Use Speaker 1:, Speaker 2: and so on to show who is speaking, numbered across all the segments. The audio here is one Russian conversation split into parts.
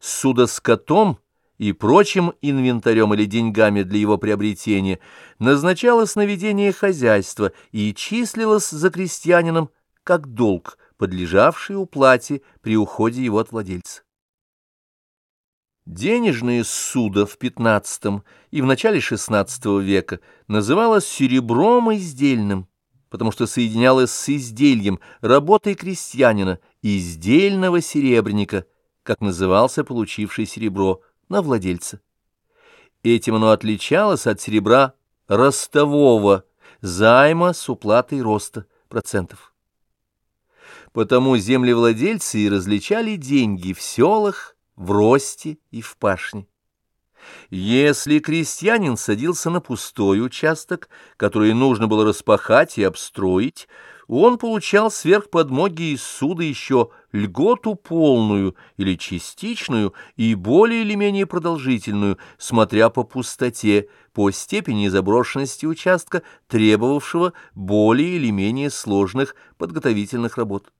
Speaker 1: судоскотом и прочим инвентарем или деньгами для его приобретения назначалось наведение хозяйства и числилось за крестьянином как долг, подлежавший уплате при уходе его от владельца. Денежное судо в XV и в начале XVI века называлось серебром издельным, потому что соединялось с издельем работой крестьянина, издельного серебряника, как назывался получивший серебро, на владельца. Этим оно отличалось от серебра ростового, займа с уплатой роста процентов. Потому землевладельцы и различали деньги в селах, в росте и в пашне. Если крестьянин садился на пустой участок, который нужно было распахать и обстроить, он получал сверх подмоги из суда еще льготу полную или частичную и более или менее продолжительную, смотря по пустоте, по степени заброшенности участка, требовавшего более или менее сложных подготовительных работ.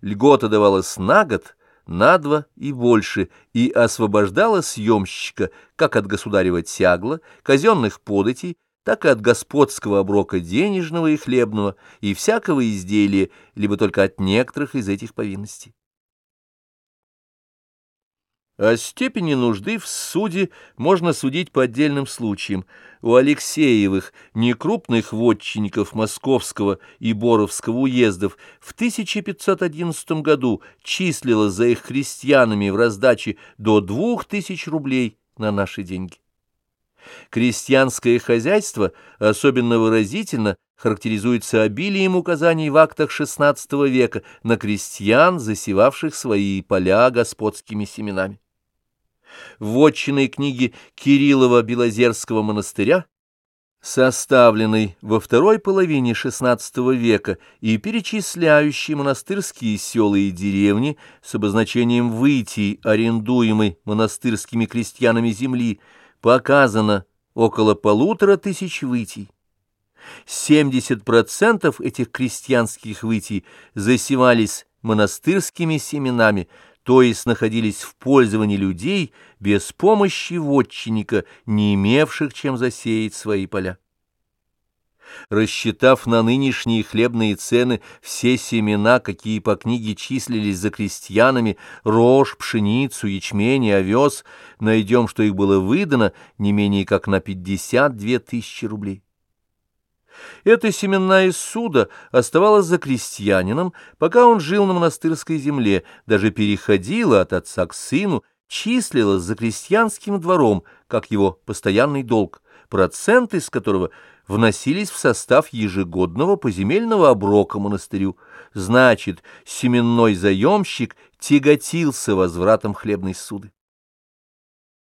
Speaker 1: Льгота давалась на год, на два и больше, и освобождала съемщика как от государева тягла, казенных податей, так и от господского оброка денежного и хлебного, и всякого изделия, либо только от некоторых из этих повинностей. О степени нужды в суде можно судить по отдельным случаям. У Алексеевых, некрупных вотчинников Московского и Боровского уездов, в 1511 году числилось за их крестьянами в раздаче до 2000 рублей на наши деньги. Крестьянское хозяйство особенно выразительно характеризуется обилием указаний в актах XVI века на крестьян, засевавших свои поля господскими семенами. В вотчиной книге Кириллова-Белозерского монастыря, составленной во второй половине XVI века и перечисляющей монастырские села и деревни с обозначением выйти арендуемой монастырскими крестьянами земли, показано около полутора тысяч вытий. 70% этих крестьянских вытий засевались монастырскими семенами, то есть находились в пользовании людей без помощи вотчинника, не имевших чем засеять свои поля. Рассчитав на нынешние хлебные цены все семена, какие по книге числились за крестьянами, рожь, пшеницу, ячмень и овес, найдем, что их было выдано не менее как на 52 тысячи рублей. Эта семенная суда оставалась за крестьянином, пока он жил на монастырской земле, даже переходила от отца к сыну, числилась за крестьянским двором, как его постоянный долг, проценты с которого вносились в состав ежегодного поземельного оброка монастырю. Значит, семенной заемщик тяготился возвратом хлебной суды.